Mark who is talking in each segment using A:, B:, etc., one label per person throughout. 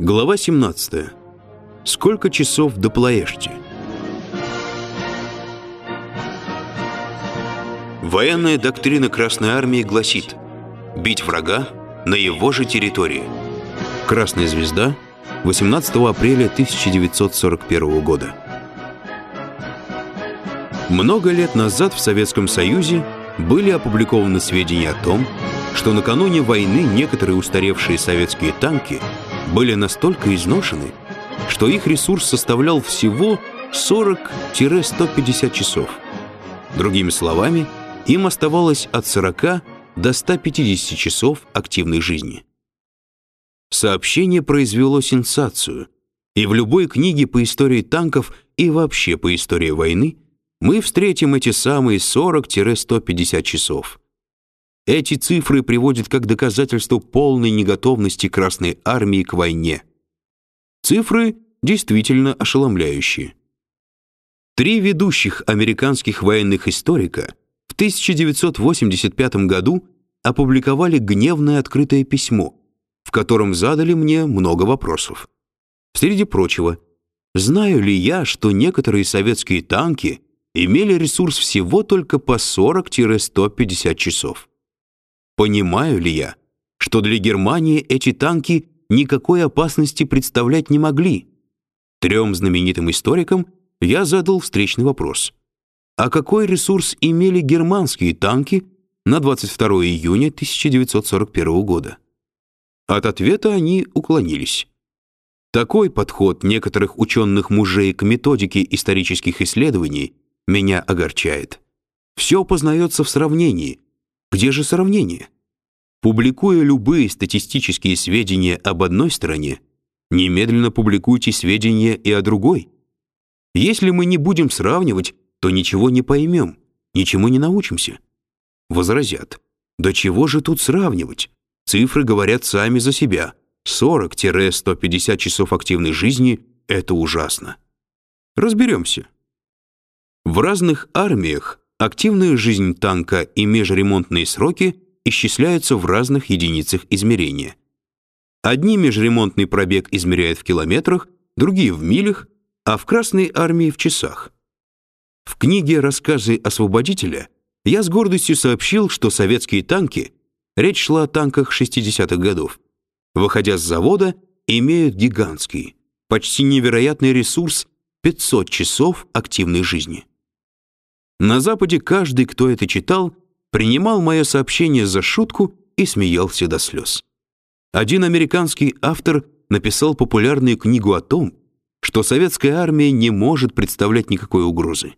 A: Глава 17. Сколько часов до Плоэшти? Военная доктрина Красной Армии гласит «Бить врага на его же территории». Красная звезда, 18 апреля 1941 года. Много лет назад в Советском Союзе были опубликованы сведения о том, что накануне войны некоторые устаревшие советские танки – были настолько изношены, что их ресурс составлял всего 40-150 часов. Другими словами, им оставалось от 40 до 150 часов активной жизни. Сообщение произвело сенсацию, и в любой книге по истории танков и вообще по истории войны мы встретим эти самые 40-150 часов. Эти цифры приводят как доказательство полной неготовности Красной армии к войне. Цифры действительно ошеломляющие. Три ведущих американских военных историка в 1985 году опубликовали гневное открытое письмо, в котором задали мне много вопросов. Среди прочего, знаю ли я, что некоторые советские танки имели ресурс всего только по 40-150 часов? Понимаю ли я, что для Германии эти танки никакой опасности представлять не могли? Трем знаменитым историкам я задал встречный вопрос. А какой ресурс имели германские танки на 22 июня 1941 года? От ответа они уклонились. Такой подход некоторых ученых мужей к методике исторических исследований меня огорчает. Все познается в сравнении, где же сравнение? Публикуя любые статистические сведения об одной стране, немедленно публикуйте сведения и о другой. Если мы не будем сравнивать, то ничего не поймем, ничему не научимся. Возразят: "Да чего же тут сравнивать? Цифры говорят сами за себя. 40-150 часов активной жизни это ужасно". Разберемся. В разных армиях Активная жизнь танка и межремонтные сроки исчисляются в разных единицах измерения. Одни межремонтный пробег измеряют в километрах, другие в милях, а в Красной армии в часах. В книге Рассказы освободителя я с гордостью сообщил, что советские танки, речь шла о танках 60-х годов, выходя с завода, имеют гигантский, почти невероятный ресурс 500 часов активной жизни. На Западе каждый, кто это читал, принимал мое сообщение за шутку и смеялся до слез. Один американский автор написал популярную книгу о том, что советская армия не может представлять никакой угрозы.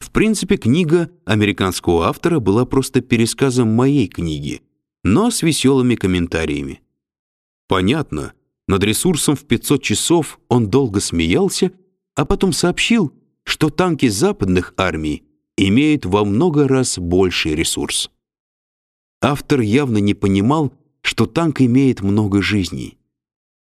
A: В принципе, книга американского автора была просто пересказом моей книги, но с веселыми комментариями. Понятно, над ресурсом в 500 часов он долго смеялся, а потом сообщил, что танки западных армий имеет во много раз больший ресурс. Автор явно не понимал, что танк имеет много жизней.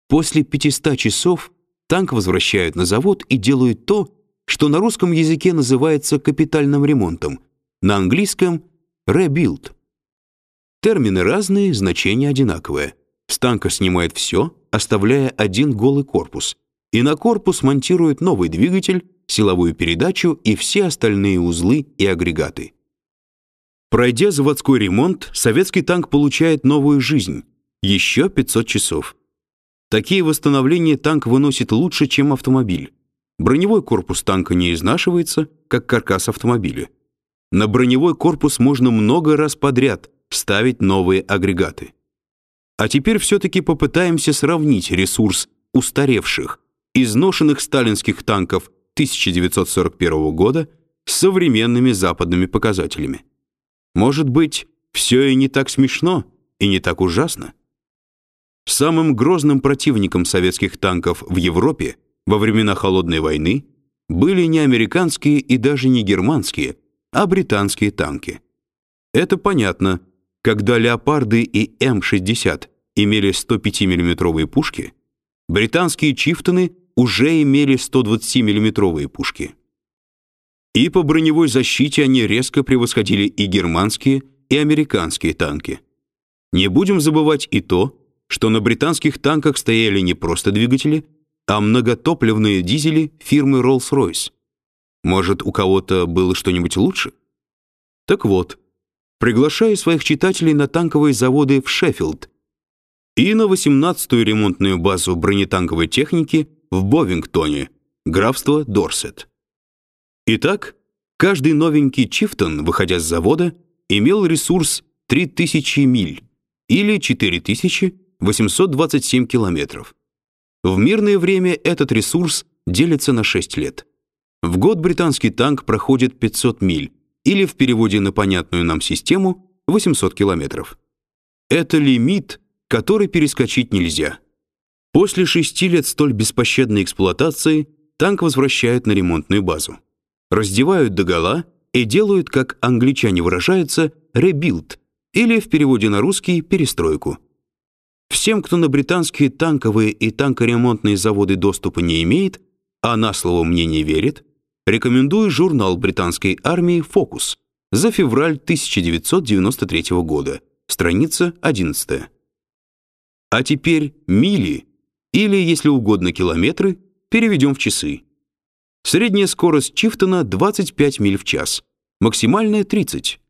A: После 500 часов танк возвращают на завод и делают то, что на русском языке называется капитальным ремонтом, на английском rebuild. Термины разные, значение одинаковое. С танка снимают все, оставляя один голый корпус, и на корпус монтируют новый двигатель силовую передачу и все остальные узлы и агрегаты. Пройдя заводской ремонт, советский танк получает новую жизнь еще 500 часов. Такие восстановления танк выносит лучше, чем автомобиль. Броневой корпус танка не изнашивается, как каркас автомобиля. На броневой корпус можно много раз подряд ставить новые агрегаты. А теперь все таки попытаемся сравнить ресурс устаревших, изношенных сталинских танков 1941 года с современными западными показателями. Может быть, все и не так смешно, и не так ужасно. Самым грозным противником советских танков в Европе во времена холодной войны были не американские и даже не германские, а британские танки. Это понятно, когда Леопарды и М60 имели 105 миллиметровые пушки, британские Чифтоны уже имели 120 миллиметровые пушки. И по броневой защите они резко превосходили и германские, и американские танки. Не будем забывать и то, что на британских танках стояли не просто двигатели, а многотопливные дизели фирмы Rolls-Royce. Может, у кого-то было что-нибудь лучше? Так вот, приглашаю своих читателей на танковые заводы в Шеффилд и на 18-ю ремонтную базу бронетанковой техники в Бовингтоне, графство Дорсет. Итак, каждый новенький Чифтон, выходя с завода, имел ресурс 3000 миль или 4827 километров. В мирное время этот ресурс делится на 6 лет. В год британский танк проходит 500 миль или в переводе на понятную нам систему 800 километров. Это лимит, который перескочить нельзя. После шести лет столь беспощадной эксплуатации танк возвращают на ремонтную базу. Раздевают догола и делают, как англичане выражаются, rebuild, или в переводе на русский перестройку. Всем, кто на британские танковые и танкоремонтные заводы доступа не имеет, а на слово мне не верит, рекомендую журнал британской армии Фокус за февраль 1993 года, страница 11. А теперь мили или, если угодно, километры переведем в часы. Средняя скорость Чифтона 25 миль в час, максимальная 30.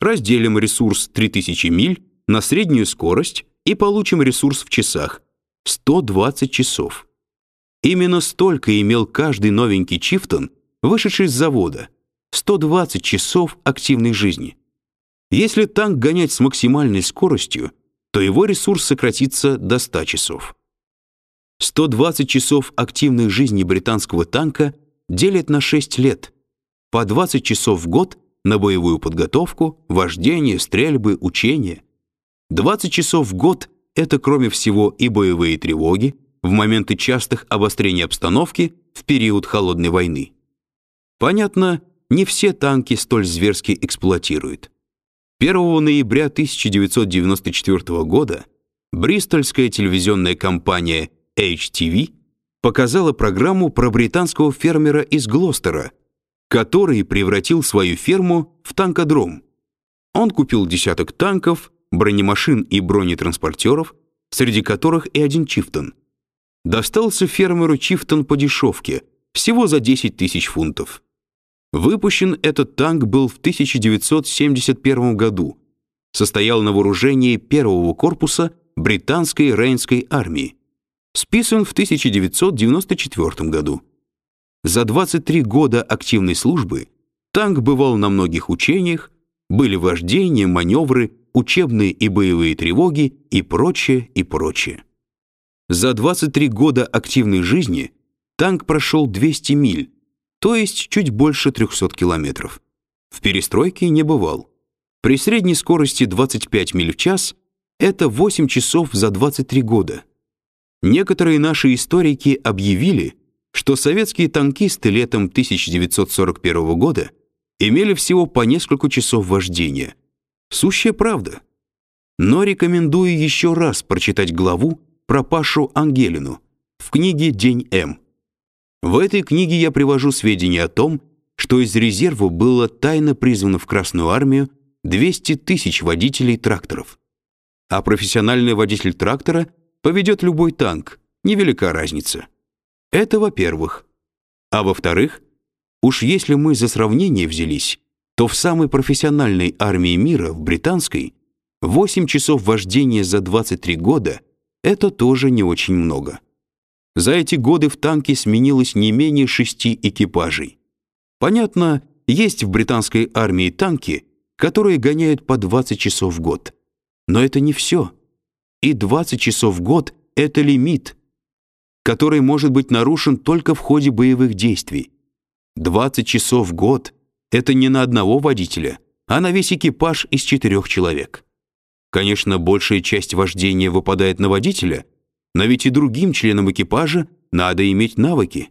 A: Разделим ресурс 3000 миль на среднюю скорость и получим ресурс в часах 120 часов. Именно столько имел каждый новенький Чифтон, вышедший с завода. 120 часов активной жизни. Если танк гонять с максимальной скоростью, то его ресурс сократится до 100 часов. 120 часов активной жизни британского танка делят на 6 лет, по 20 часов в год на боевую подготовку, вождение, стрельбы, учения. 20 часов в год — это, кроме всего, и боевые тревоги в моменты частых обострений обстановки в период Холодной войны. Понятно, не все танки столь зверски эксплуатируют. 1 ноября 1994 года бристольская телевизионная компания HTV показала программу про британского фермера из Глостера, который превратил свою ферму в танкодром. Он купил десяток танков, бронемашин и бронетранспортеров, среди которых и один Чифтон. Достался фермеру Чифтон по дешевке, всего за 10 тысяч фунтов. Выпущен этот танк был в 1971 году. Состоял на вооружении первого корпуса британской Рейнской армии. Списан в 1994 году. За 23 года активной службы танк бывал на многих учениях, были вождения, маневры, учебные и боевые тревоги и прочее, и прочее. За 23 года активной жизни танк прошел 200 миль, то есть чуть больше 300 километров. В перестройке не бывал. При средней скорости 25 миль в час это 8 часов за 23 года. Некоторые наши историки объявили, что советские танкисты летом 1941 года имели всего по несколько часов вождения. Сущая правда. Но рекомендую еще раз прочитать главу про Пашу Ангелину в книге «День М». В этой книге я привожу сведения о том, что из резерва было тайно призвано в Красную армию 200 тысяч водителей тракторов. А профессиональный водитель трактора поведет любой танк, невелика разница. Это во-первых. А во-вторых, уж если мы за сравнение взялись, то в самой профессиональной армии мира, в британской, 8 часов вождения за 23 года — это тоже не очень много. За эти годы в танке сменилось не менее шести экипажей. Понятно, есть в британской армии танки, которые гоняют по 20 часов в год. Но это не все. И 20 часов в год — это лимит, который может быть нарушен только в ходе боевых действий. 20 часов в год — это не на одного водителя, а на весь экипаж из четырех человек. Конечно, большая часть вождения выпадает на водителя, но ведь и другим членам экипажа надо иметь навыки.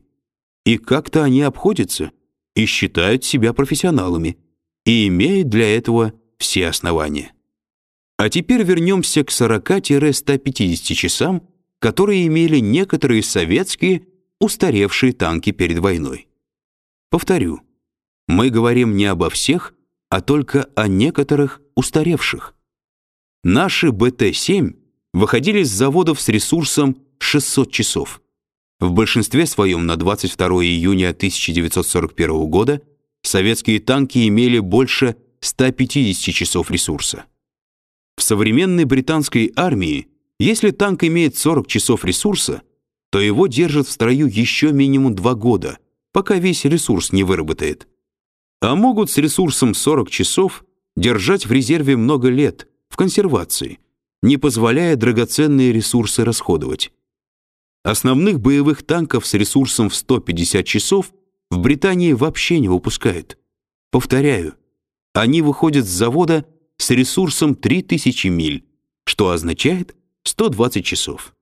A: И как-то они обходятся и считают себя профессионалами, и имеют для этого все основания. А теперь вернемся к 40-150 часам, которые имели некоторые советские устаревшие танки перед войной. Повторю, мы говорим не обо всех, а только о некоторых устаревших. Наши БТ-7 выходили с заводов с ресурсом 600 часов. В большинстве своем на 22 июня 1941 года советские танки имели больше 150 часов ресурса. В современной британской армии, если танк имеет 40 часов ресурса, то его держат в строю еще минимум 2 года, пока весь ресурс не выработает. А могут с ресурсом 40 часов держать в резерве много лет в консервации, не позволяя драгоценные ресурсы расходовать. Основных боевых танков с ресурсом в 150 часов в Британии вообще не выпускают. Повторяю, они выходят с завода с ресурсом 3000 миль, что означает 120 часов.